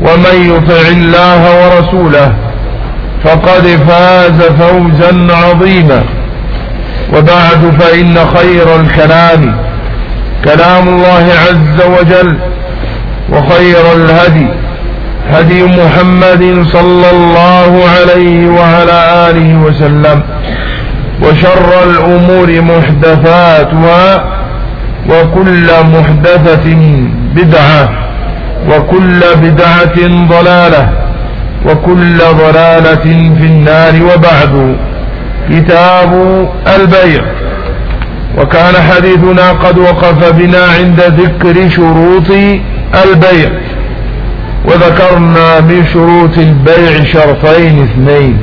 ومن يطع الله ورسوله فقد فاز فوزا عظيما. وبعد فإن خير الكلام كلام الله عز وجل وخير الهدي هدي محمد صلى الله عليه وعلى آله وسلم وشر الأمور محدثاتها وكل محدثة بدعة. وكل بدعة ضلالة وكل ضلالة في النار وبعد. كتاب البيع. وكان حديثنا قد وقف بنا عند ذكر شروط البيع. وذكرنا من شروط البيع شرطين اثنين.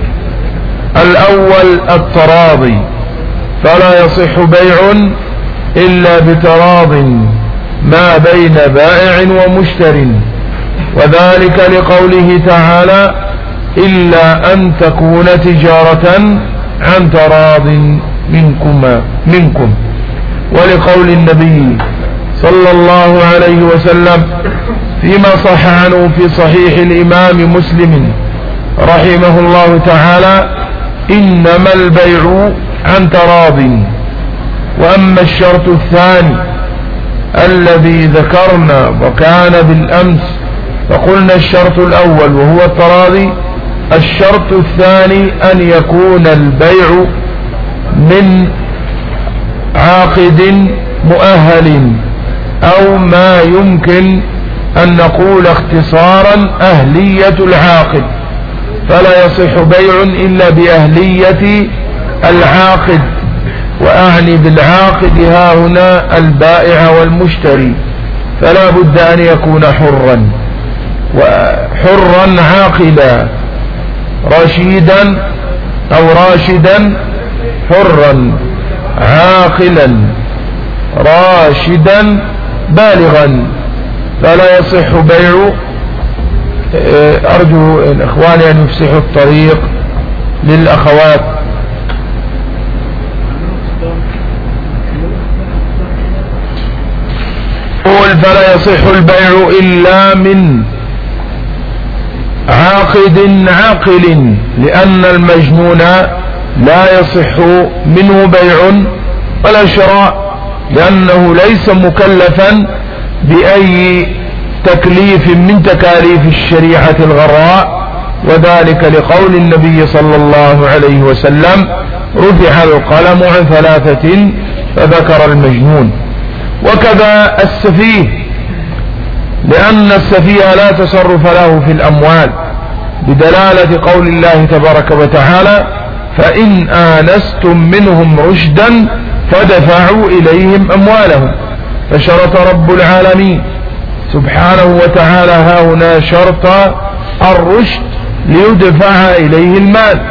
الأول التراضي. فلا يصح بيع إلا بتراض. ما بين بائع ومشتر. وذلك لقوله تعالى إلا أن تكون تجارة عن تراض منكما منكم. ولقول النبي صلى الله عليه وسلم فيما صح عنه في صحيح الإمام مسلم رحمه الله تعالى إنما البيع عن تراض. وأما الشرط الثاني الذي ذكرنا وكان بالأمس فقلنا الشرط الأول وهو التراضي الشرط الثاني أن يكون البيع من عاقد مؤهل أو ما يمكن أن نقول اختصارا أهلية العاقد. فلا يصح بيع إلا بأهلية العاقد. وأعني بالعاقد ها هنا البائع والمشتري فلا بد أن يكون حرا وحرا عاقلا رشيدا أو راشدا حرا عاقلا راشدا بالغا فلا يصح بيع أرجو الإخوان أن يفسحوا الطريق للأخوات. قول فلا يصح البيع إلا من عاقد عاقل لأن المجنون لا يصح منه بيع ولا شراء لأنه ليس مكلفا بأي تكليف من تكاليف الشريعة الغراء وذلك لقول النبي صلى الله عليه وسلم رفع القلم عن ثلاثة فذكر المجنون. وكذا السفيه. لأن السفيه لا تصرف له في الأموال. بدلالة قول الله تبارك وتعالى فإن آنستم منهم رشدا فدفعوا إليهم أموالهم. فشرط رب العالمين سبحانه وتعالى ها هنا شرط الرشد ليدفع إليه المال.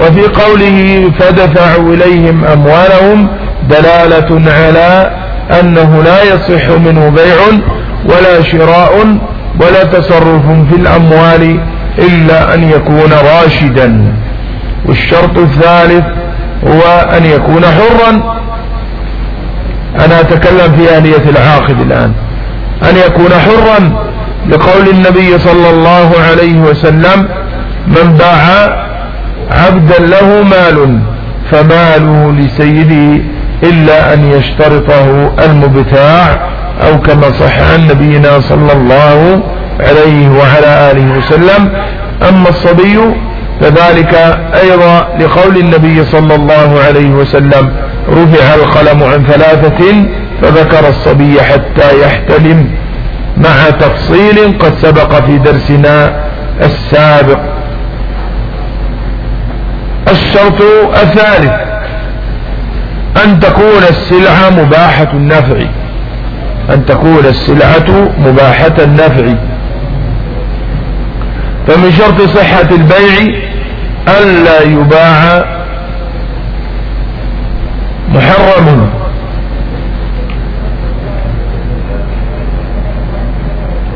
وفي قوله فدفعوا إليهم أموالهم دلالة على أنه لا يصح منه بيع ولا شراء ولا تصرف في الأموال إلا أن يكون راشدا. والشرط الثالث هو أن يكون حرا. أنا أتكلم في آلية العاقد الآن. أن يكون حرا لقول النبي صلى الله عليه وسلم من باع عبدا له مال فماله لسيده إلا أن يشترطه المبتاع أو كما صح عن نبينا صلى الله عليه وعلى آله وسلم. أما الصبي فذلك أيضا لقول النبي صلى الله عليه وسلم رفع القلم عن ثلاثة فذكر الصبي حتى يحتلم. مع تفصيل قد سبق في درسنا السابق. الشرط الثالث أن تكون السلعة مباحة النفع. أن تكون السلعة مباحة النفع. فمن شرط صحة البيع ألا يباع محرم.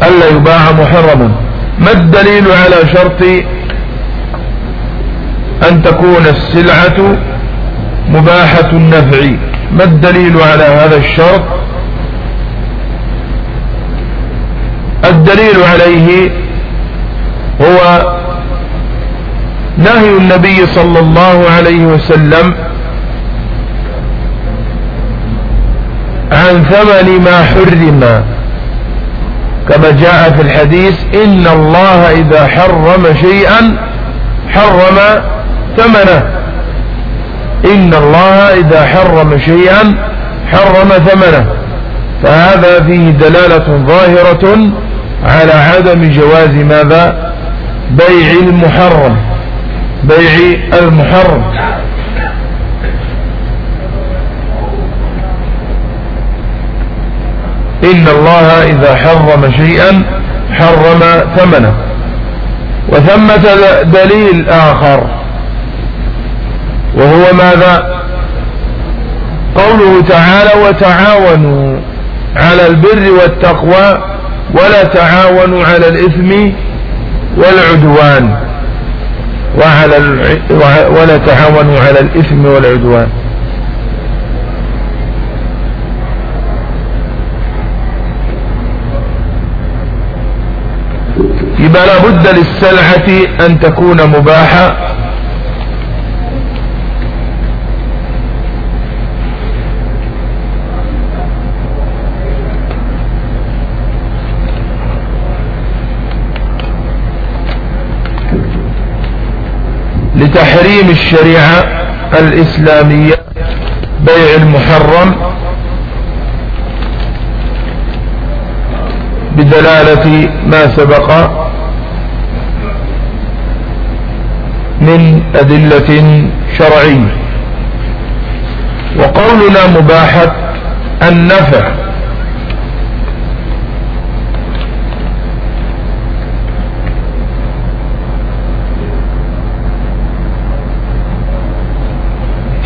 ألا يباع محرما ما الدليل على شرط أن تكون السلعة مباحة النفع. ما الدليل على هذا الشرط؟ الدليل عليه هو نهي النبي صلى الله عليه وسلم عن ثمن ما حرم. كما جاء في الحديث إن الله إذا حرم شيئا حرم ثمنه. إن الله إذا حرم شيئا حرم ثمنه. فهذا فيه دلالة ظاهرة على عدم جواز ماذا؟ بيع المحرم. بيع المحرم. إن الله إذا حرم شيئا حرم ثمنه. وثمة دليل آخر. وهو ماذا؟ قوله تعالى وتعاونوا على البر والتقوى ولا تعاونوا على الإثم والعدوان. وعلى ولا تعاونوا على الإثم والعدوان. يبقى لابد للسلعة أن تكون مباحة. لتحريم الشريعة الإسلامية بيع المحرم بدلالة ما سبق من أدلة شرعية. وقولنا مباحة النفع.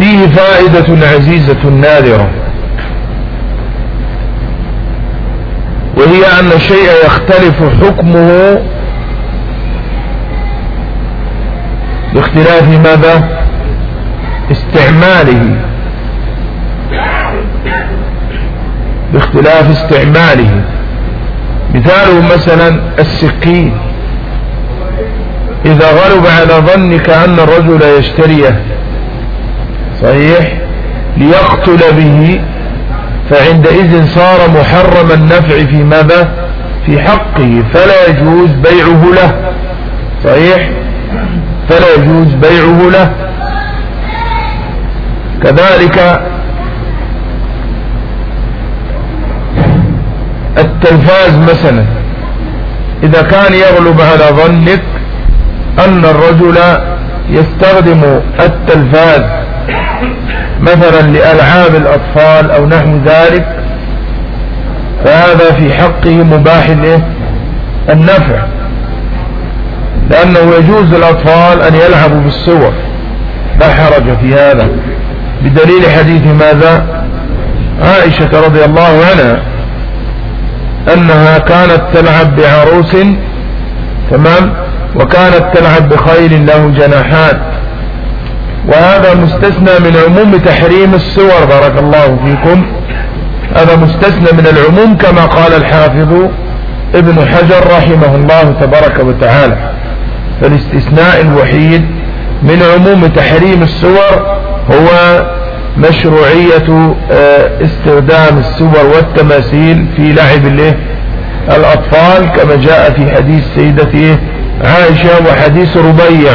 فيه فائدة عزيزة نادرة. وهي أن الشيء يختلف حكمه باختلاف ماذا؟ استعماله. باختلاف استعماله. مثاله مثلا السكين إذا غلب على ظنك أن الرجل يشتريه صحيح ليقتل به فعندئذ صار محرم النفع في ماذا؟ في حقه فلا يجوز بيعه له. صحيح؟ فلا يجوز بيعه له. كذلك التلفاز مثلا. إذا كان يغلب على ظنك أن الرجل يستخدم التلفاز مثلا لألعاب الأطفال أو نحو ذلك فهذا في حقه مباح النفع. لأنه يجوز للأطفال أن يلعبوا بالصور لا حرج في هذا. بدليل حديث ماذا؟ عائشة رضي الله عنها أنها كانت تلعب بعروس تمام؟ وكانت تلعب بخيل له جناحان وهذا مستثنى من عموم تحريم الصور بارك الله فيكم. هذا مستثنى من العموم كما قال الحافظ ابن حجر رحمه الله تبارك وتعالى. فالاستثناء الوحيد من عموم تحريم الصور هو مشروعية آه، استخدام الصور والتماثيل في لعب الأطفال كما جاء في حديث سيدته عائشة وحديث ربيع.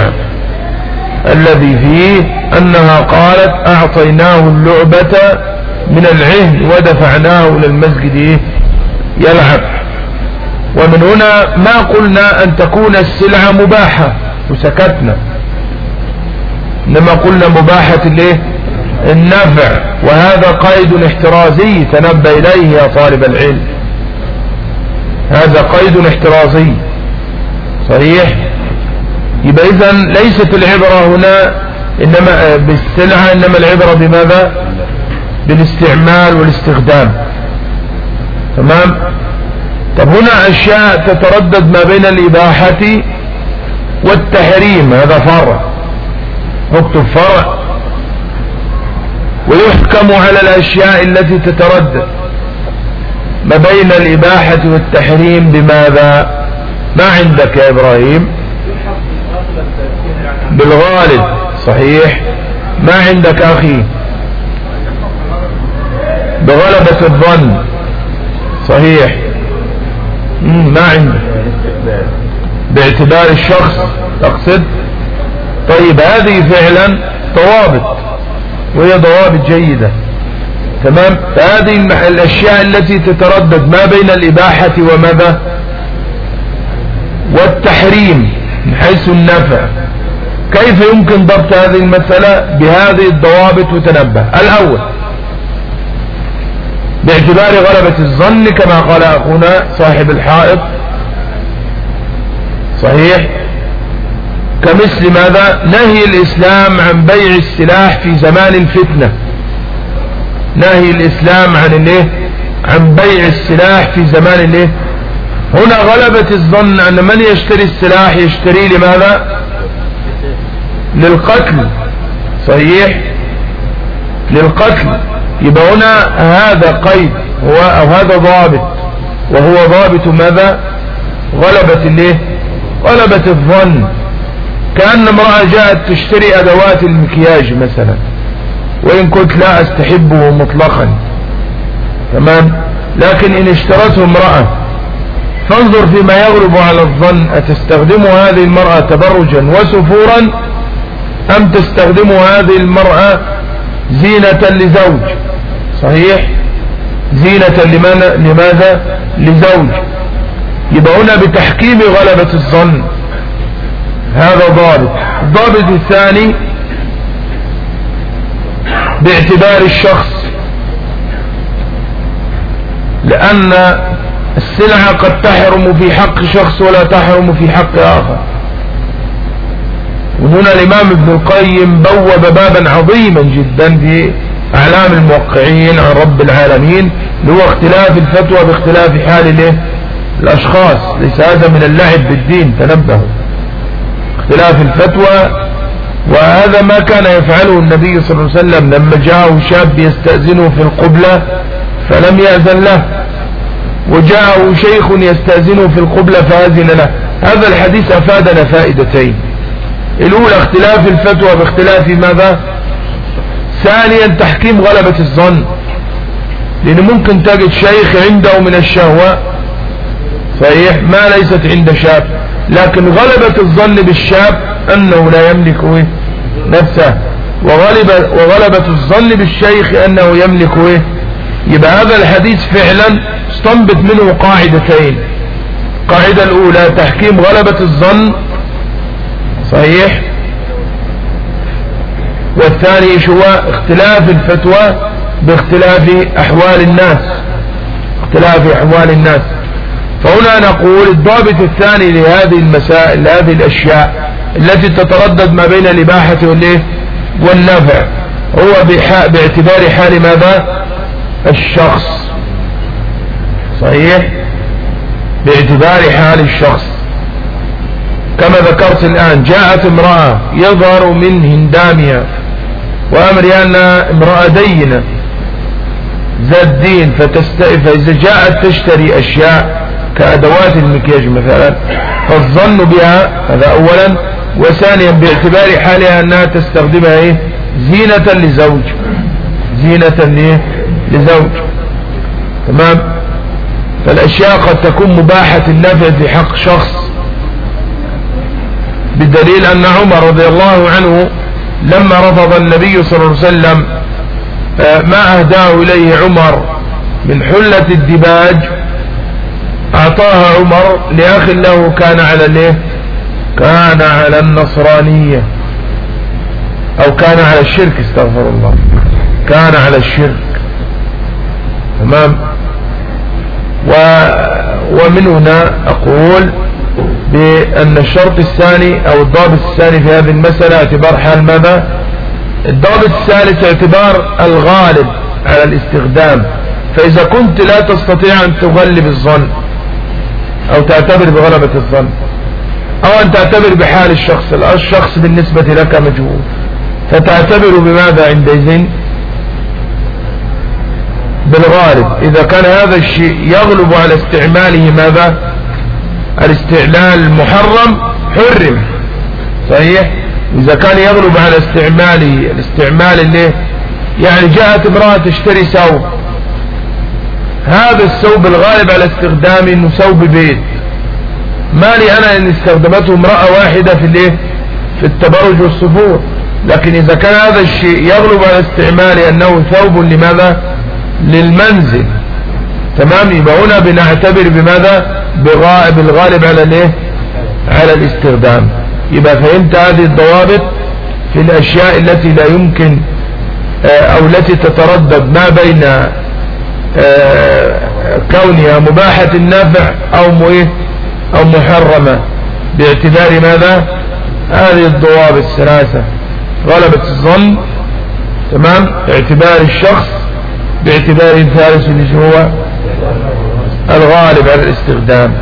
الذي فيه أنها قالت أعطيناه اللعبة من العهن ودفعناه إلى المسجد يلعب. ومن هنا ما قلنا أن تكون السلعة مباحة. وسكتنا. إنما قلنا مباحة الايه النفع. وهذا قيد احترازي تنبه إليه يا طالب العلم. هذا قيد احترازي. صحيح؟ يبقى إذا ليست العبرة هنا إنما بالسلعة إنما العبرة بماذا؟ بالاستعمال والاستخدام. تمام؟ طب هنا أشياء تتردد ما بين الإباحة والتحريم هذا فرع. اكتب فرع. ويحكم على الأشياء التي تتردد ما بين الإباحة والتحريم بماذا؟ ما عندك يا إبراهيم؟ بالغالب. صحيح. ما عندك أخي؟ بغلبة الظن. صحيح. ما عندك. باعتبار الشخص تقصد؟ طيب هذه فعلا ضوابط وهي ضوابط جيدة. تمام؟ فهذه الأشياء التي تتردد ما بين الإباحة وماذا؟ والتحريم من حيث النفع. كيف يمكن ضبط هذه المسألة بهذه الضوابط وتنبه؟ الأول باعتبار غلبة الظن كما قال أخونا صاحب الحائط. صحيح؟ كمثل ماذا؟ نهي الإسلام عن بيع السلاح في زمان الفتنة. نهي الإسلام عن الايه عن بيع السلاح في زمان الايه هنا غلبة الظن أن من يشتري السلاح يشتري لماذا؟ للقتل. صحيح؟ للقتل. يبقى هنا هذا قيد هو أو هذا ضابط. وهو ضابط ماذا؟ غلبة الايه غلبة الظن. كأن امرأة جاءت تشتري أدوات المكياج مثلا. وإن كنت لا أستحبه مطلقا. تمام؟ لكن إن اشترته امرأة فانظر فيما يغلب على الظن. أتستخدم هذه المرأة تبرجا وسفورا؟ أم تستخدم هذه المرأة زينة لزوج؟ صحيح. زينة لماذا؟ لزوج. يبقى هنا بتحكيم غلبة الظن. هذا ضابط. الضابط الثاني باعتبار الشخص. لأن السلعة قد تحرم في حق شخص ولا تحرم في حق آخر. وهنا الإمام ابن القيم بوب بابا عظيما جدا في أعلام الموقعين عن رب العالمين اللي هو اختلاف الفتوى باختلاف حال الأشخاص ليس هذا من اللعب بالدين تنبهوا. اختلاف الفتوى وهذا ما كان يفعله النبي صلى الله عليه وسلم لما جاءه شاب يستأذنه في القبلة فلم يأذن له. وجاءه شيخ يستأذنه في القبلة فأذن له. هذا الحديث أفادنا فائدتين الأولى اختلاف الفتوى باختلاف ماذا؟ ثانيا تحكيم غلبة الظن. لأن ممكن تجد شيخ عنده من الشهوة صحيح؟ ما ليست عند شاب. لكن غلبة الظن بالشاب أنه لا يملك إيه؟ نفسه. وغلب وغلبة الظن بالشيخ أنه يملك إيه؟ يبقى هذا الحديث فعلا استنبط منه قاعدتين. القاعدة الأولى تحكيم غلبة الظن صحيح. والثاني شو اختلاف الفتوى باختلاف أحوال الناس. اختلاف أحوال الناس. فهنا نقول الضابط الثاني لهذه المسائل لهذه الأشياء التي تتردد ما بين الإباحة والنفع هو باعتبار حال ماذا؟ الشخص. صحيح؟ باعتبار حال الشخص. كما ذكرت الآن جاءت امرأة يظهر من هندامها وأمري أنها امرأة دينة ذات دين فتست... فإذا جاءت تشتري أشياء كأدوات المكياج مثلا فالظن بها هذا أولا وثانيا باعتبار حالها أنها تستخدمها إيه؟ زينة لزوج زينة؟ لزوج تمام فالأشياء قد تكون مباحة النفع في حق شخص بدليل أن عمر رضي الله عنه لما رفض النبي صلى الله عليه وسلم آه، ما أهداه إليه عمر من حلة الدباج أعطاها عمر لأخ له كان على الايه كان على النصرانية أو كان على الشرك استغفر الله كان على الشرك تمام؟ و ومن هنا أقول بأن الشرط الثاني أو الضابط الثاني في هذه المسألة اعتبار حال ماذا؟ الضابط الثالث اعتبار الغالب على الاستخدام. فإذا كنت لا تستطيع أن تغلب الظن أو تعتبر بغلبة الظن أو أن تعتبر بحال الشخص الشخص بالنسبة لك مجهول. فتعتبر بماذا عندئذ؟ بالغالب. إذا كان هذا الشيء يغلب على استعماله ماذا؟ الاستعلال المحرم حرم. صحيح؟ إذا كان يغلب على استعماله الاستعمال اللي يعني جاءت امرأة تشتري ثوب. هذا الثوب الغالب على استخدامه انه ثوب بيت. ما لي أنا إن استخدمته امرأة واحدة في الايه؟ في التبرج والسفور لكن إذا كان هذا الشيء يغلب على استعماله أنه ثوب لماذا؟ للمنزل. تمام؟ يبقى هنا بنعتبر بماذا؟ بغائب الغالب على الايه؟ على الاستخدام. يبقى فهمت هذه الضوابط في الأشياء التي لا يمكن آه، أو التي تتردد ما بين آه، كونها مباحة النفع أو إيه؟ أو محرمة. باعتبار ماذا؟ هذه الضوابط الثلاثة. غلبة الظن تمام؟ باعتبار الشخص باعتبار الثالث اللي هو الغالب على الاستخدام.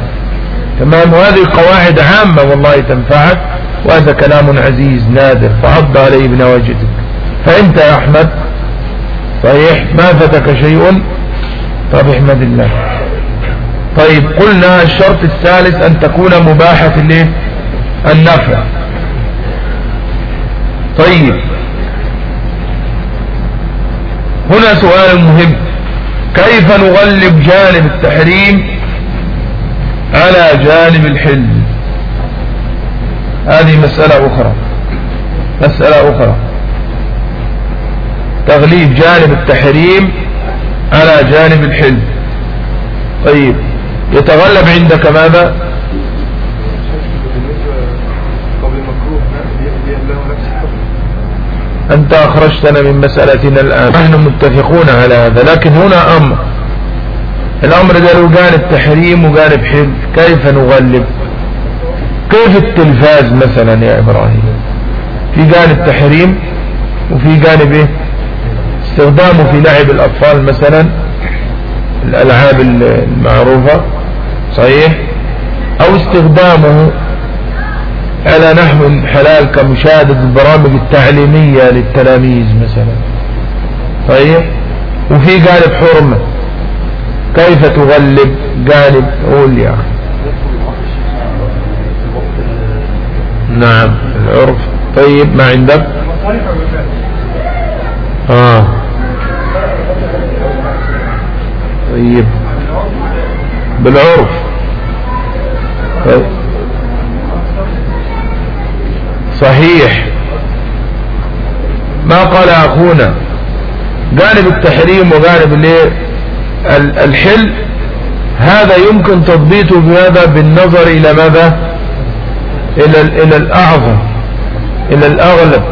تمام؟ وهذه قواعد عامة والله تنفعك وهذا كلام عزيز نادر فعض عليه بنواجدك فأنت يا أحمد صحيح؟ ما فتك شيء؟ طب احمد الله. طيب قلنا الشرط الثالث أن تكون مباحة الايه النفع. طيب. هنا سؤال مهم. كيف نغلب جانب التحريم على جانب الحل؟ هذه مسألة أخرى. مسألة أخرى. تغليب جانب التحريم على جانب الحل. طيب يتغلب عندك ماذا؟ أنت أخرجتنا من مسألتنا الآن. نحن متفقون على هذا لكن هنا أمر. الأمر ده له جانب تحريم وجانب حل كيف نغلب؟ كيف التلفاز مثلا يا إبراهيم؟ في جانب تحريم وفي جانب إيه استخدامه في لعب الأطفال مثلا الألعاب المعروفة صحيح؟ أو استخدامه على نحو حلال كمشاهدة البرامج التعليمية للتلاميذ مثلا. صحيح وفي جانب حرمة. كيف تغلب جانب قول يا أخي. نعم العرف. طيب ما عندك؟ آه. طيب. بالعرف. طيب. صحيح. ما قال أخونا؟ جانب التحريم وجانب الحل؟ هذا يمكن تضبيطه بماذا؟ بالنظر إلى ماذا؟ إلى إلى الأعظم. إلى الأغلب.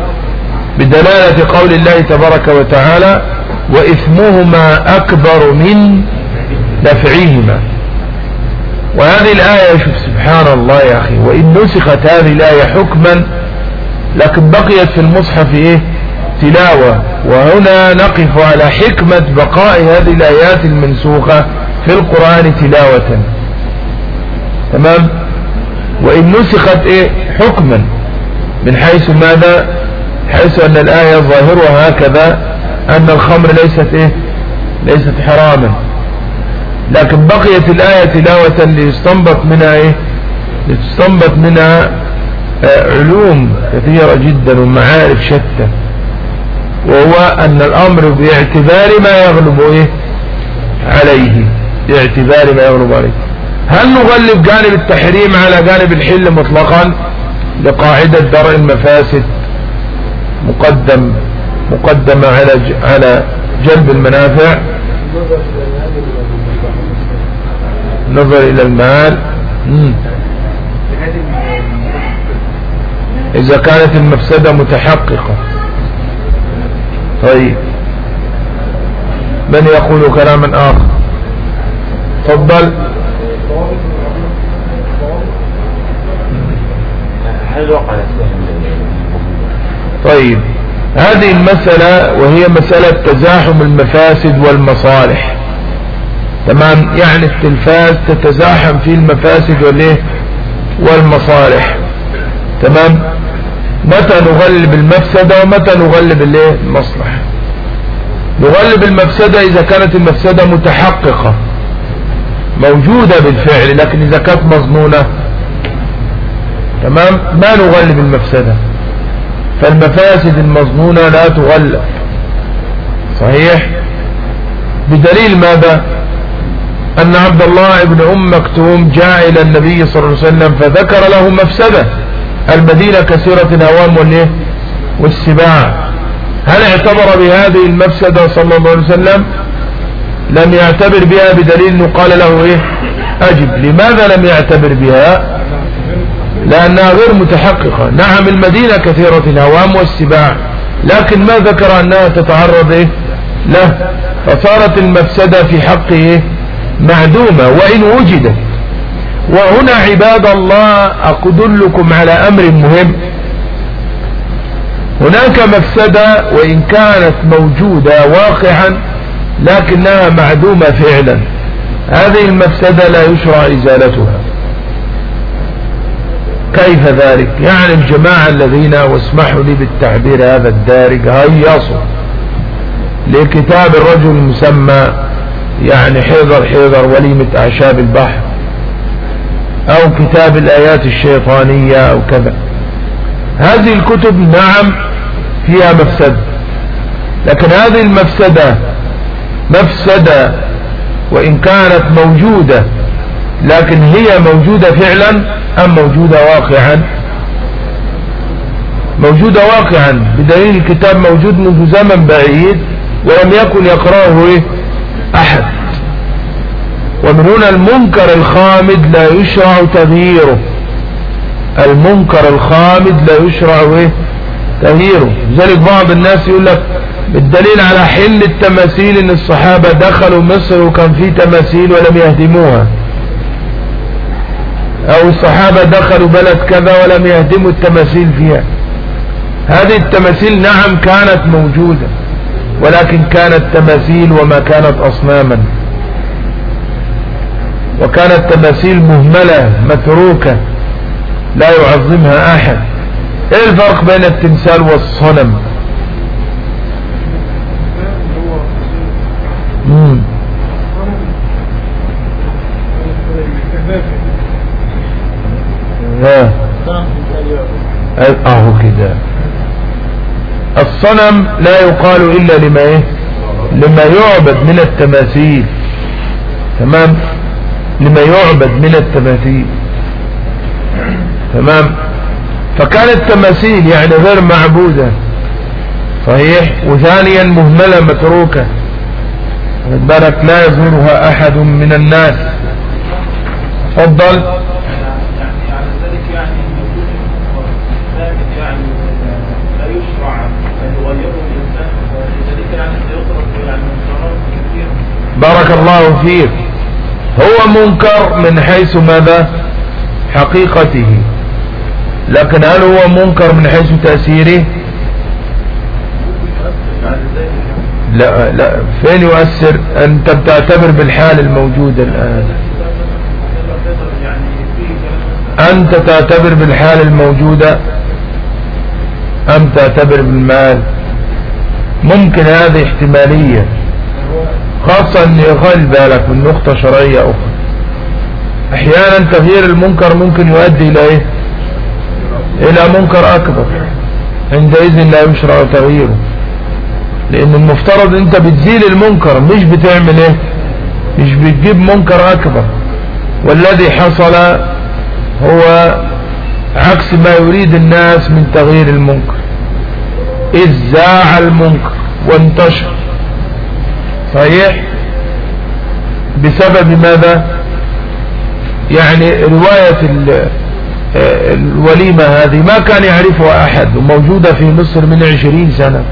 بدلالة قول الله تبارك وتعالى وإثمهما أكبر من نفعهما وهذه الآية شوف سبحان الله يا أخي. وإن نسخت هذه الآية حكما لكن بقيت في المصحف إيه؟ تلاوة. وهنا نقف على حكمة بقاء هذه الآيات المنسوخة في القرآن تلاوة. تمام؟ وإن نسخت إيه؟ حكما. من حيث ماذا؟ حيث أن الآية ظاهرها هكذا أن الخمر ليست إيه؟ ليست حراما. لكن بقيت الآية تلاوة ليستنبط منها إيه؟ لتستنبط منها علوم كثيرة جدا ومعارف شتى. وهو أن الأمر باعتبار ما يغلب إيه؟ عليه. باعتبار ما يغلب عليه. هل نغلب جانب التحريم على جانب الحل مطلقا؟ لقاعدة درء المفاسد مقدم مقدمة على على جلب المنافع. نظر إلى المال. إذا كانت المفسدة متحققة. طيب. من يقول كلاما آخر؟ تفضل. طيب. هذه المسألة وهي مسألة تزاحم المفاسد والمصالح. تمام؟ يعني التلفاز تتزاحم في المفاسد والمصالح. تمام؟ متى نغلب المفسدة ومتى نغلب الايه؟ المصلحة. نغلب المفسدة إذا كانت المفسدة متحققة. موجودة بالفعل لكن إذا كانت مظنونة تمام؟ ما نغلب المفسدة. فالمفاسد المظنونة لا تغلب. صحيح؟ بدليل ماذا؟ أن عبد الله بن أم مكتوم جاء إلى النبي صلى الله عليه وسلم فذكر له مفسدة. المدينة كثيرة الهوام والإيه؟ والسباع. هل اعتبر بهذه المفسدة صلى الله عليه وسلم؟ لم يعتبر بها بدليل انه قال له إيه؟ أجب. لماذا لم يعتبر بها؟ لأنها غير متحققة. نعم المدينة كثيرة الهوام والسباع. لكن ما ذكر أنها تتعرض إيه؟ له. فصارت المفسدة في حقه إيه؟ معدومة. وإن وجدت وهنا عباد الله أقدلكم على أمر مهم. هناك مفسدة وإن كانت موجودة واقعا لكنها معدومة فعلا. هذه المفسدة لا يشرع إزالتها. كيف ذلك؟ يعني الجماعة الذين واسمحوا لي بالتعبير هذا الدارج هيصوا لكتاب الرجل المسمى يعني حيضر حيضر وليمة أعشاب البحر. أو كتاب الآيات الشيطانية أو كذا. هذه الكتب نعم فيها مفسدة لكن هذه المفسدة مفسدة وإن كانت موجودة لكن هي موجودة فعلا أم موجودة واقعا؟ موجودة واقعا. بدليل الكتاب موجود منذ زمن بعيد ولم يكن يقرأه إيه؟ أحد. ومن هنا المنكر الخامد لا يشرع تغييره. المنكر الخامد لا يشرع إيه؟ تغييره. لذلك بعض الناس يقول لك بالدليل على حل التماثيل إن الصحابة دخلوا مصر وكان في تماثيل ولم يهدموها. أو الصحابة دخلوا بلد كذا ولم يهدموا التماثيل فيها. هذه التماثيل نعم كانت موجودة ولكن كانت تماثيل وما كانت أصناما. وكانت تماثيل مهملة متروكة لا يعظمها أحد. إيه الفرق بين التمثال والصنم؟ مم. ها. أهو كده. الصنم لا يقال إلا لما إيه؟ لما يعبد من التماثيل. تمام؟ لما يعبد من التماثيل. تمام؟ فكانت تماثيل يعني غير معبودة. صحيح؟ وثانيا مهملة متروكة. بالك لا يزورها أحد من الناس. تفضل. بارك الله فيك. هو منكر من حيث ماذا؟ حقيقته. لكن هل هو منكر من حيث تأثيره؟ لا لا. فين يؤثر؟ أنت بتعتبر بالحال الموجودة الآن. أنت تعتبر بالحال الموجودة أم تعتبر بالمال؟ ممكن هذه احتمالية. خاصة أن يخل بالك من نقطة شرعية أخرى. أحيانا تغيير المنكر ممكن يؤدي إلى إيه؟ إلى منكر أكبر. عندئذ لا يشرع تغييره. لأن المفترض أنت بتزيل المنكر مش بتعمل إيه؟ مش بتجيب منكر أكبر. والذي حصل هو عكس ما يريد الناس من تغيير المنكر. إذ زاع المنكر وانتشر. صحيح؟ بسبب ماذا؟ يعني رواية الوليمة هذه ما كان يعرفها أحد وموجودة في مصر من عشرين سنة.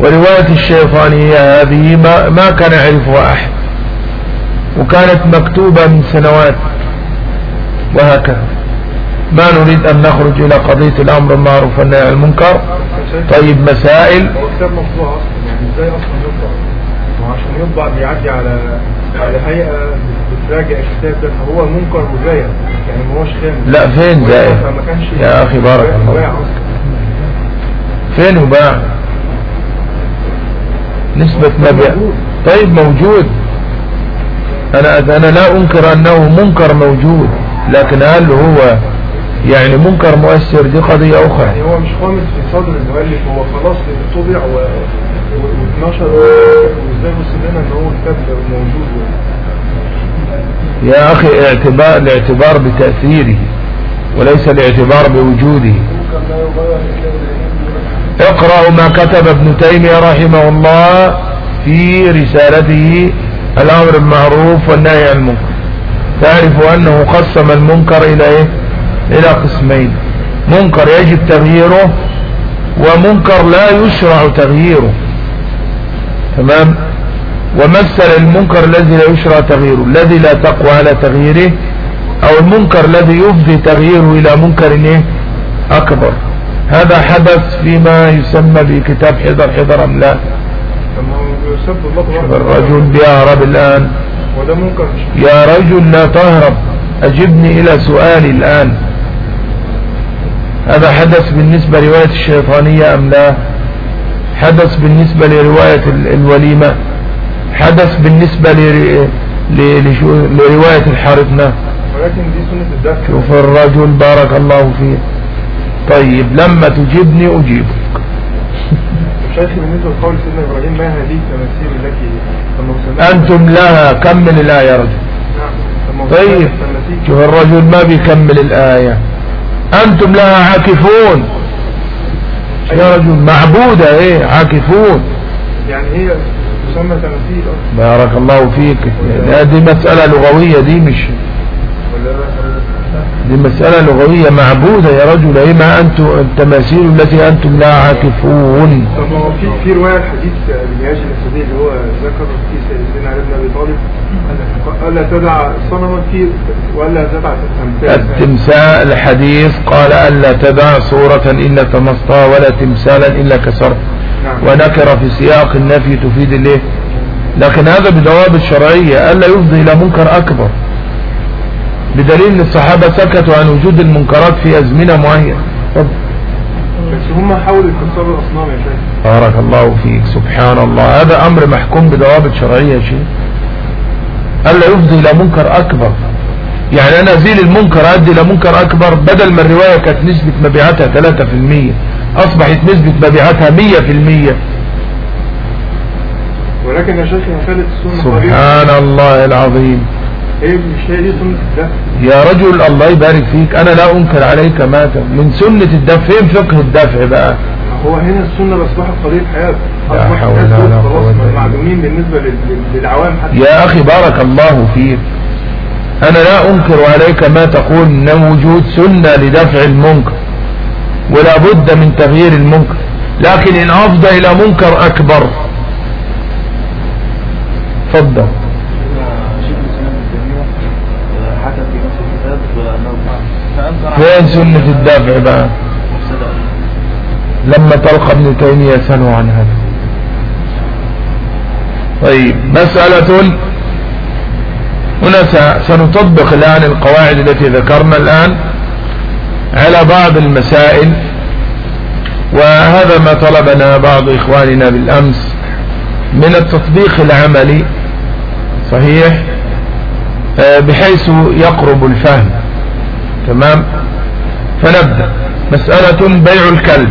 ورواية الشيطانية هذه ما, ما كان يعرفها أحد. وكانت مكتوبة من سنوات. وهكذا. ما نريد أن نخرج إلى قضية الأمر المعروف والنهي عن المنكر. طيب مسائل؟ هو يعني إزاي أصلا يطبع؟ وعشان يطبع بيعدي على على هيئة بتراجع الكتاب ده فهو منكر وزايد يعني ما هوش خامس لا فين زايد يا أخي بارك الله فين وباع نسبة مبيع طيب موجود. أنا أنا لا أنكر أنه منكر موجود لكن هل هو يعني منكر مؤثر؟ دي قضية أخرى. يعني هو مش خامس في صدر المؤلف هو خلاص طبع و... و- واتنشر وإزاي وصل إن هو موجود يا أخي اعتبار الاعتبار بتأثيره وليس الاعتبار بوجوده. اقرأوا ما كتب ابن تيمية رحمه الله في رسالته الأمر بالمعروف والنهي عن المنكر. تعرف أنه قسم المنكر إلى إيه؟ إلى قسمين. منكر يجب تغييره ومنكر لا يشرع تغييره. تمام؟ ومثل المنكر الذي لا يشرع تغييره الذي لا تقوى على تغييره أو المنكر الذي يفضي تغييره إلى منكر إيه؟ أكبر. هذا حدث فيما يسمى بكتاب حذر حذر أم لا؟ الرجل بيهرب الآن. يا رجل لا تهرب أجبني إلى سؤالي الآن. هذا حدث بالنسبة لرواية الشيطانية أم لا؟ حدث بالنسبة لرواية ال- الوليمة حدث بالنسبة لرواية الحارثنة. ولكن دي سنة الدفع شوف الرجل بارك الله فيه طيب لما تجيبني أجيبك. شيخ بالنسبة لقول سيدنا إبراهيم ما هذه التماثيل التي أنتم لها كمل الآية يا رجل؟ نعم طيب شوف الرجل ما بيكمل الآية. أنتم لها عاكفون. يا رجل معبودة إيه؟ عاكفون. يعني هي تسمى تماثيل. أصلا بارك الله فيك. لا دي مسألة لغوية دي مش دي مسألة لغوية معبودة يا رجل إيه ما أنتم التماثيل التي أنتم لها عاكفون؟ طب هو في في رواية الحديث الجياش الاسدي اللي هو ذكر في سيدنا علي بن أبي طالب قال لا تدع صنما في ولا تدع تمثال. التمثال الحديث قال ألا تدع صورة إلا طمستها ولا تمثالا إلا كسرت. نعم. ونكر في سياق النفي تفيد الايه لكن هذا بضوابط شرعية ألا يفضي إلى منكر أكبر. بدليل إن الصحابة سكتوا عن وجود المنكرات في أزمنة معينة. اتفضل. بس هم حاولوا يكسروا الأصنام يا شيخ. بارك الله فيك سبحان الله. هذا أمر محكوم بضوابط شرعية يا شيخ. ألا يفضي إلى منكر أكبر. يعني أنا أزيل المنكر أدي إلى منكر أكبر بدل ما الرواية كانت نسبة مبيعاتها 3% أصبحت نسبة مبيعاتها 100% ولكن يا شيخ هي خالد. سبحان الله العظيم. سنة الدفع؟ يا رجل الله يبارك فيك أنا لا أنكر عليك ما من سنة الدفع فين فقه الدفع بقى؟ هو هنا السنة أصبحت قضية حياة لا أصبح حول الناس ولا دول قوة خلاص. معدومين بالنسبة لل- لل- للعوام حتى. يا أخي بارك الله فيك. أنا لا أنكر عليك ما تقول أن وجود سنة لدفع المنكر ولا بد من تغيير المنكر لكن إن أفضى إلى منكر أكبر. تفضل. فين سنة الدفع بقى؟ لما تلقى ابن تيمية سنوا عن هذا. طيب مسألة هنا سنطبق الآن القواعد التي ذكرنا الآن على بعض المسائل وهذا ما طلبنا بعض إخواننا بالأمس من التطبيق العملي صحيح؟ آه، بحيث يقرب الفهم. تمام؟ فنبدأ. مسألة بيع الكلب.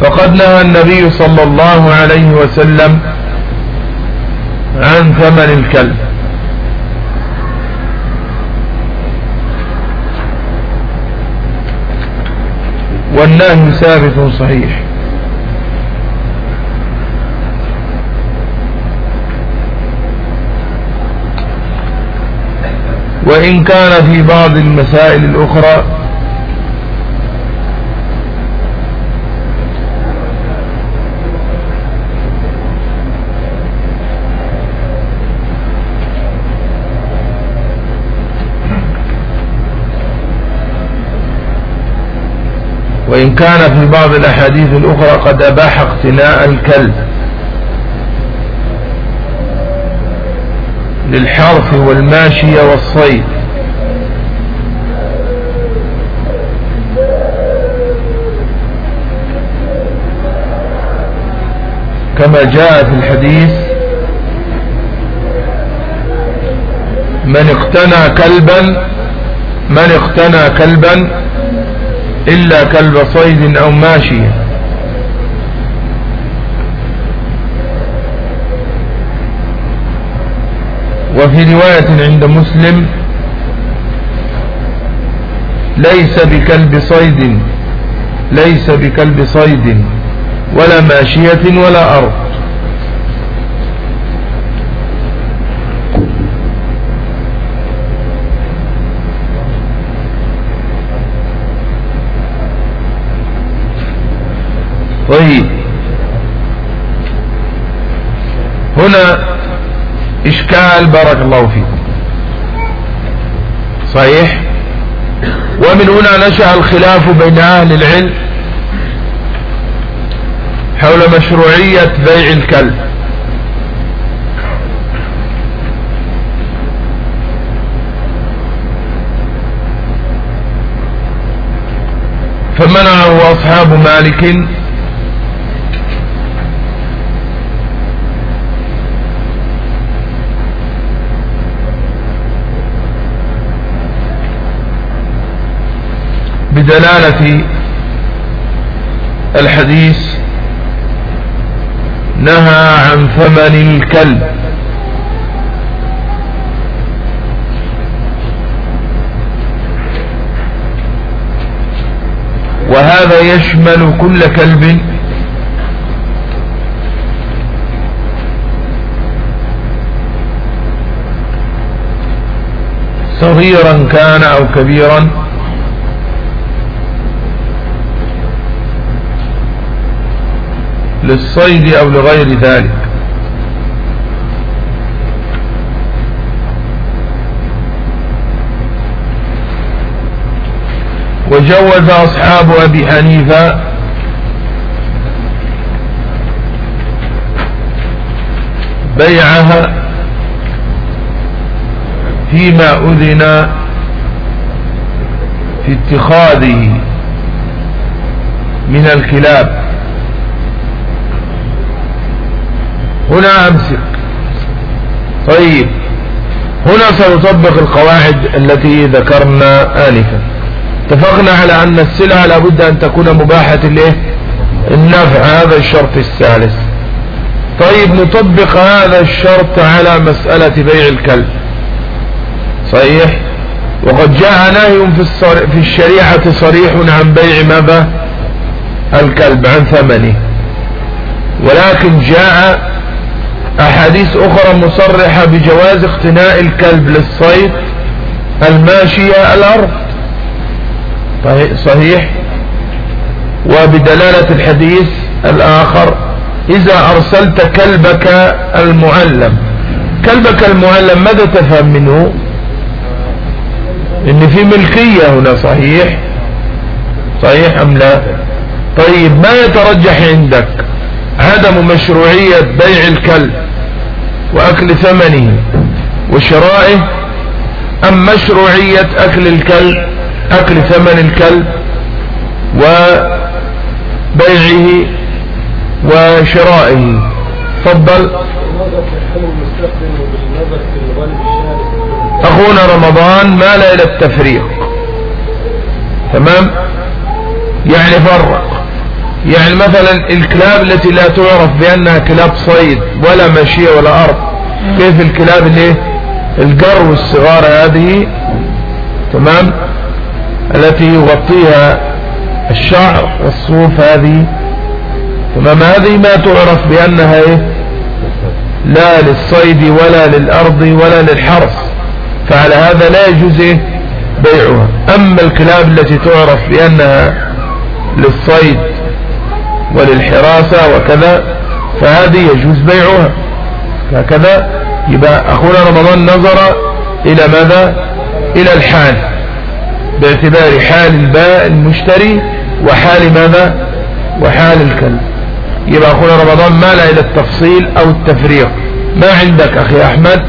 فقد نهى النبي صلى الله عليه وسلم عن ثمن الكلب. والنهي ثابت صحيح. وإن كان في بعض المسائل الأخرى وإن كان في بعض الأحاديث الأخرى قد أباح اقتناء الكلب للحرث والماشية والصيد. كما جاء في الحديث من اقتنى كلبا من اقتنى كلبا إلا كلب صيد أو ماشية. وفي رواية عند مسلم ليس بكلب صيد ليس بكلب صيد ولا ماشية ولا أرض. طيب. هنا إشكال بارك الله فيكم صحيح؟ ومن هنا نشأ الخلاف بين أهل العلم حول مشروعية بيع الكلب. فمنعه أصحاب مالك بدلالة الحديث نهى عن ثمن الكلب. وهذا يشمل كل كلب. صغيرا كان أو كبيرا. للصيد أو لغير ذلك. وجوز أصحاب أبي حنيفة بيعها فيما أذن في اتخاذه من الكلاب. هنا امسك طيب. هنا سنطبق القواعد التي ذكرنا آنفا. اتفقنا على أن السلعة لابد أن تكون مباحة الايه النفع. هذا الشرط الثالث. طيب نطبق هذا الشرط على مسألة بيع الكلب. صحيح؟ وقد جاء نهي في, في الشريعة صريح عن بيع ماذا؟ الكلب عن ثمنه. ولكن جاء أحاديث أخرى مصرحة بجواز اقتناء الكلب للصيد الماشية الأرض. صحيح وبدلالة الحديث الآخر إذا أرسلت كلبك المعلم. كلبك المعلم ماذا تفهم منه؟ إن في ملكية هنا صحيح؟ صحيح أم لا؟ طيب ما يترجح عندك؟ عدم مشروعية بيع الكلب وأكل ثمنه وشرائه أم مشروعية أكل الكلب أكل ثمن الكلب وبيعه وشرائه. تفضل. أخونا رمضان مال إلى التفريق تمام؟ يعني فرق يعني مثلا الكلاب التي لا تعرف بأنها كلاب صيد ولا مشية ولا أرض كيف الكلاب اللي القرو الصغار هذه؟ تمام؟ التي يغطيها الشعر والصوف هذه. تمام؟ هذه ما تعرف بأنها إيه؟ لا للصيد ولا للأرض ولا للحرث فعلى هذا لا يجوز إيه؟ بيعها. أما الكلاب التي تعرف بأنها للصيد وللحراسة وكذا فهذه يجوز بيعها. هكذا يبقى أخونا رمضان نظر إلى ماذا؟ إلى الحال باعتبار حال الباء المشتري وحال ماذا؟ وحال الكلب. يبقى أخونا رمضان مال إلى التفصيل أو التفريق. ما عندك أخي أحمد؟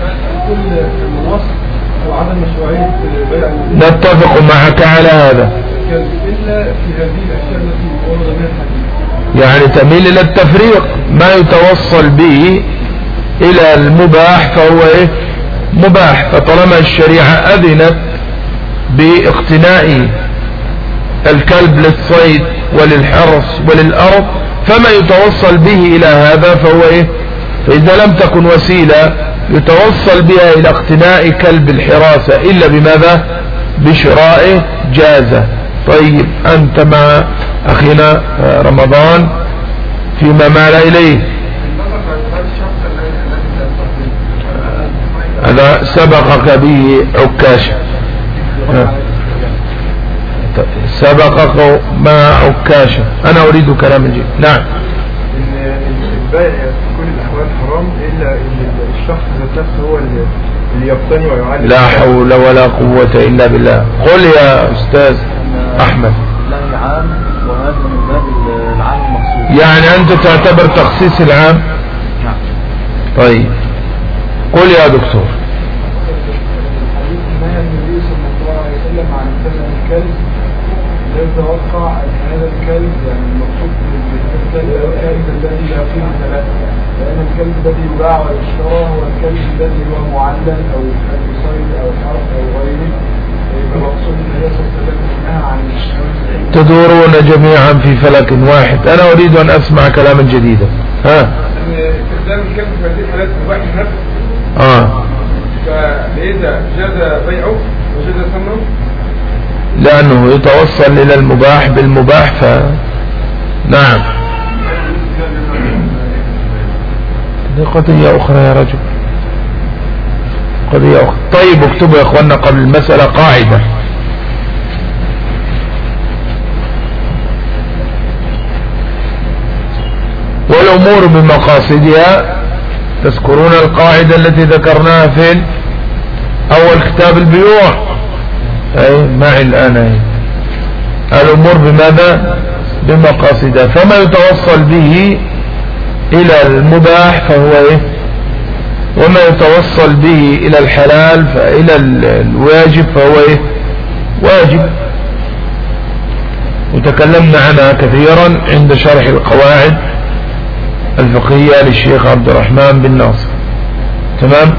نتفق معك على هذا. إلا في هذه الأشياء التي ورد يعني تميل إلى التفريق ما يتوصل به إلى المباح فهو إيه؟ مباح. فطالما الشريعة أذنت باقتناء الكلب للصيد وللحرس وللأرض فما يتوصل به إلى هذا فهو إيه؟ فإذا لم تكن وسيلة يتوصل بها إلى اقتناء كلب الحراسة إلا بماذا؟ بشرائه جازة. طيب أنت مع أخينا رمضان فيما مال إليه. هذا سبقك به عكاشة سبقك مع عكاشة أنا أريد كلام جيد. نعم. البيع في كل الأحوال حرام إلا الشخص ذات نفسه هو اللي يقتني ويعلم لا حول ولا قوة إلا بالله. قل يا أستاذ أحمد. لا عام يعني أنت تعتبر تخصيص العام؟ نعم. طيب. قل يا دكتور. نهى النبي صلى الله عليه وسلم عن ثمن الكلب لا يتوقع أن هذا الكلب يعني المقصود بالكلب الكلب الذي لا قيمه له لأن الكلب الذي يباع ويشترى هو الكلب الذي هو معلم أو كلب صيد أو حرف أو غيره. تدورون جميعا في فلك واحد. أنا أريد أن أسمع كلاما جديدا. ها؟ استخدام في هذه الحالات مباح آه. فإذا جاز بيعه وجاز ثمنه لأنه يتوصل إلى المباح بالمباح ف نعم. قضية أخرى يا رجل. قضية أخرى طيب اكتبوا يا أخوانا قبل المسألة قاعدة. والأمور بمقاصدها تذكرون القاعدة التي ذكرناها فين أول كتاب البيوع. أي معي الآن أي. الأمور بماذا؟ بمقاصدها. فما يتوصل به إلى المباح فهو إيه؟ وما يتوصل به إلى الحلال فإلى الواجب فهو إيه؟ واجب. وتكلمنا عنها كثيرا عند شرح القواعد الفقهية للشيخ عبد الرحمن بن ناصر. تمام؟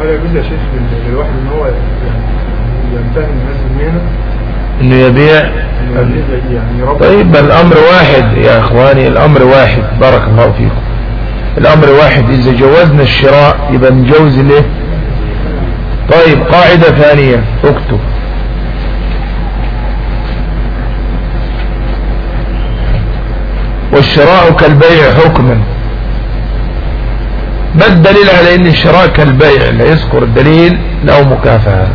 هل يجوز يا شيخ لل- للواحد إن هو يعني ينتهي من هذه المهنة؟ إنه يبيع. طيب الأمر واحد يا إخواني الأمر واحد. بارك الله فيكم. الأمر واحد إذا جوزنا الشراء يبقى نجوز الايه طيب قاعدة ثانية. اكتب. والشراء كالبيع حكما. ما الدليل على إن الشراء كالبيع؟ لا يذكر الدليل له مكافأة.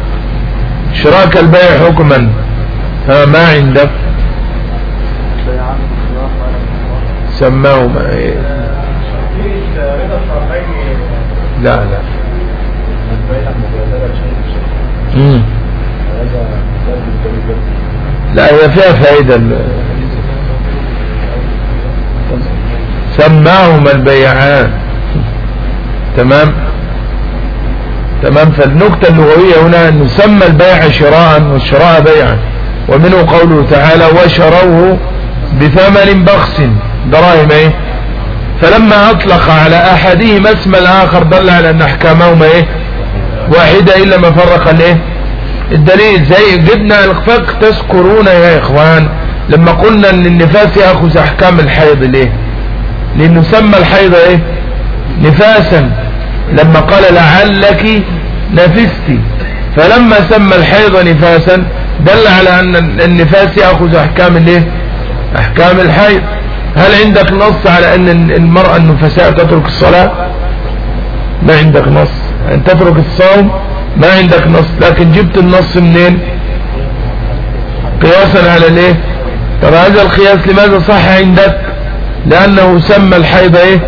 شراء كالبيع حكما. فما عندك؟ بيعان بالخيار ولا بالخيار سماه ما إيه؟ لا لا. مم. لا هي فيها فائدة. سماهما البيعان. تمام؟ تمام. فالنكتة اللغوية هنا أن سمى البيع شراء والشراء بيعا. ومنه قوله تعالى وشروه بثمن بخس. دراهم إيه؟ فلما أطلق على أحدهما اسم الآخر دل على أن احكامهما إيه؟ واحدة إلا ما فرق الإيه؟ الدليل. زي جبنا الفقه تذكرون يا إخوان لما قلنا إن النفاس يأخذ أحكام الحيض ليه؟ لأنه سمى الحيض إيه؟ نفاسا. لما قال لعلك نفستي فلما سمى الحيض نفاسا دل على أن النفاس يأخذ أحكام الإيه؟ أحكام الحيض. هل عندك نص على أن المرأة النفساء تترك الصلاة؟ ما عندك نص. أن تترك الصوم؟ ما عندك نص. لكن جبت النص منين؟ قياسا على الإيه؟ طب هذا القياس لماذا صح عندك؟ لأنه سمى الحيض إيه؟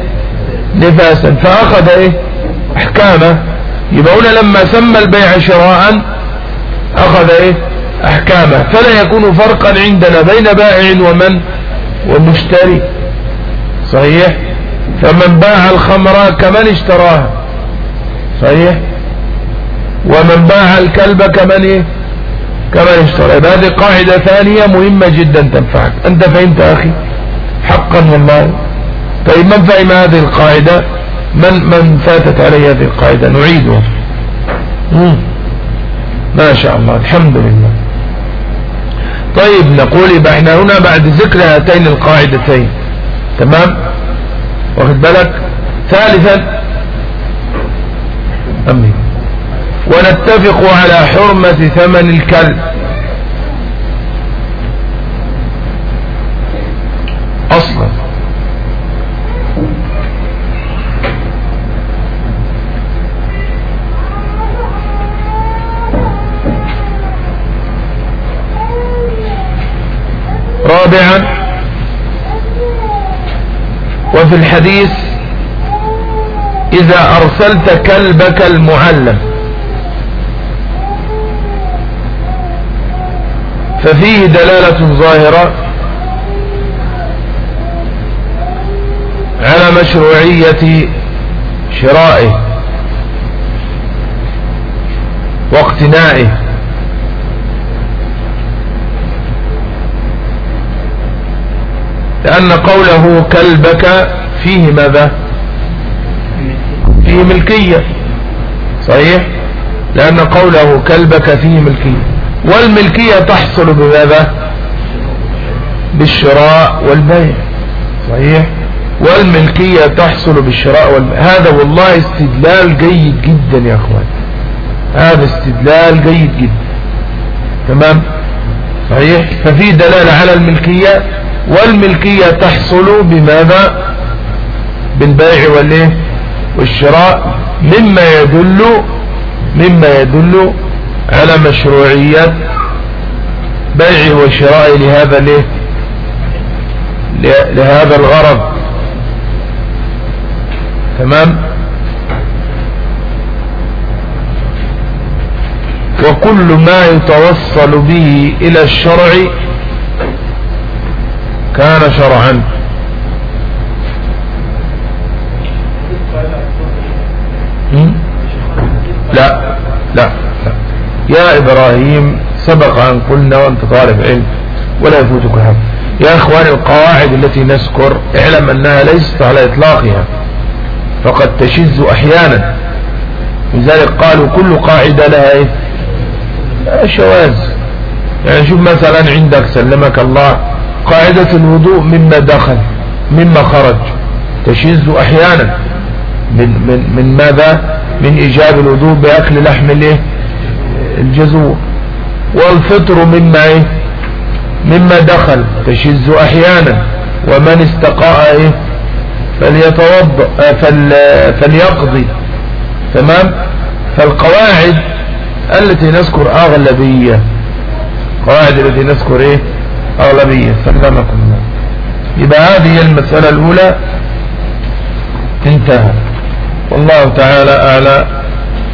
نفاسا. فأخذ إيه؟ أحكامه. يبقى هنا لما سمى البيع شراء أخذ إيه؟ أحكامه. فلا يكون فرقا عندنا بين بائع ومن؟ ومشتري. صحيح؟ فمن باع الخمر كمن اشتراها صحيح؟ ومن باع الكلب كمن إيه؟ كمن اشترى هذه قاعدة ثانية مهمة جدا تنفعك. أنت فهمت أخي؟ حقا والله. طيب من فهم هذه القاعدة؟ من من فاتت عليه هذه القاعدة؟ نعيدها ما شاء الله. الحمد لله. طيب نقول يبقى إحنا هنا بعد ذكر هاتين القاعدتين. تمام؟ واخد بالك؟ ثالثا أمين. ونتفق على حرمة ثمن الكلب. رابعا وفي الحديث إذا أرسلت كلبك المعلم ففيه دلالة ظاهرة على مشروعية شرائه واقتنائه. لأن قوله كلبك فيه ماذا؟ فيه ملكية. صحيح؟ لأن قوله كلبك فيه ملكية. والملكية تحصل بماذا؟ بالشراء والبيع. صحيح؟ والملكية تحصل بالشراء والبيع. هذا والله استدلال جيد جدا يا أخوان. هذا استدلال جيد جدا. تمام؟ صحيح؟ ففي دلالة على الملكية والملكية تحصل بماذا؟ بالبيع والإيه؟ والشراء مما يدل مما يدل على مشروعية بيع وشراء لهذا الإيه؟ لهذا الغرض. تمام؟ وكل ما يتوصل به إلى الشرع كان شرعا. لا لا لا. يا إبراهيم سبق أن قلنا وأنت طالب علم ولا يفوتك هذا يا إخوان القواعد التي نذكر اعلم أنها ليست على إطلاقها فقد تشذ أحيانا. لذلك قالوا كل قاعدة لها إيه؟ شواذ. يعني شوف مثلا عندك سلمك الله قاعدة الوضوء مما دخل مما خرج. تشذ أحيانا من, من, من ماذا؟ من إيجاب الوضوء بأكل لحم الإيه؟ الجزور. والفطر مما إيه؟ مما دخل. تشذ أحيانا. ومن استقاء إيه؟ فليتوضأ فل فليقضي. تمام؟ فالقواعد التي نذكر اغلبيه قواعد التي نذكر إيه؟ أغلبية سلمكم الله. يبقى هذه المسألة الأولى. انتهى. والله تعالى أعلى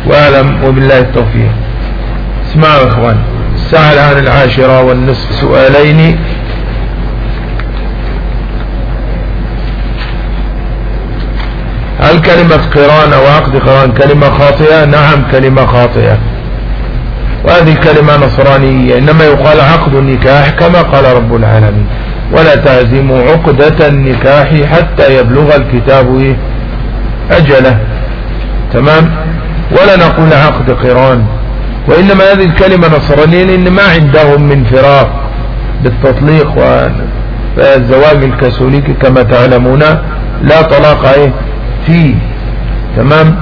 وأعلم وبالله التوفيق. اسمعوا إخوان الساعة الآن العاشرة والنصف سؤالين. هل كلمة قران أو عقد قران كلمة خاطئة؟ نعم كلمة خاطئة. وهذه كلمة نصرانية إنما يقال عقد النكاح كما قال رب العالمين. ولا تعزموا عقدة النكاح حتى يبلغ الكتاب أجله. تمام؟ ولا نقول عقد قران. وإنما هذه الكلمة نصرانية لأن ما عندهم من فراق بالتطليق والزواج الكاثوليكي كما تعلمون لا طلاق إيه؟ فيه. تمام؟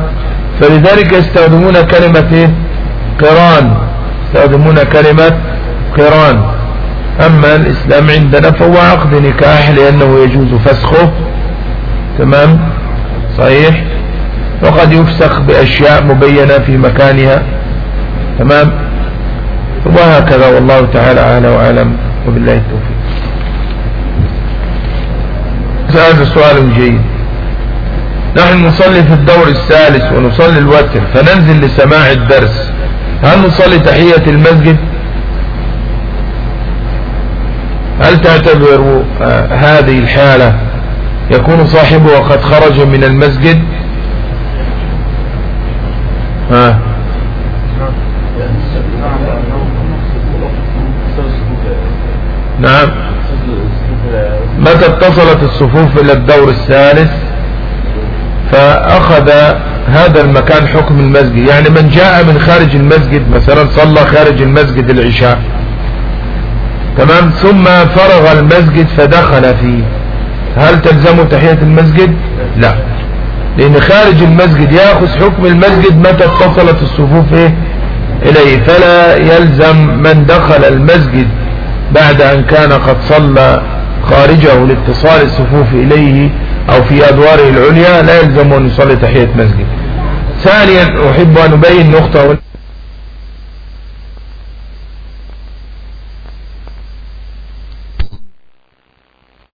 فلذلك يستخدمون كلمة إيه؟ قران. يستخدمون كلمة قران. أما الإسلام عندنا فهو عقد نكاح لأنه يجوز فسخه. تمام؟ صحيح؟ وقد يفسخ بأشياء مبينة في مكانها. تمام؟ وهكذا والله تعالى أعلى وأعلم. وبالله التوفيق. هذا سؤال جيد. نحن نصلي في الدور الثالث ونصلي الوتر فننزل لسماع الدرس. هل نصلي تحية المسجد؟ هل تعتبر آه، هذه الحالة يكون صاحبه قد خرج من المسجد؟ ها؟ نعم. متى اتصلت الصفوف إلى الدور الثالث؟ فأخذ هذا المكان حكم المسجد. يعني من جاء من خارج المسجد مثلا صلى خارج المسجد العشاء. تمام؟ ثم فرغ المسجد فدخل فيه. هل تلزمه تحية المسجد؟ لا. لأن خارج المسجد يأخذ حكم المسجد متى اتصلت الصفوف إيه؟ إليه. فلا يلزم من دخل المسجد بعد أن كان قد صلى خارجه لاتصال الصفوف إليه أو في أدواره العليا لا يلزم ان يصلي تحية مسجد ثانيا أحب أن أبين نقطة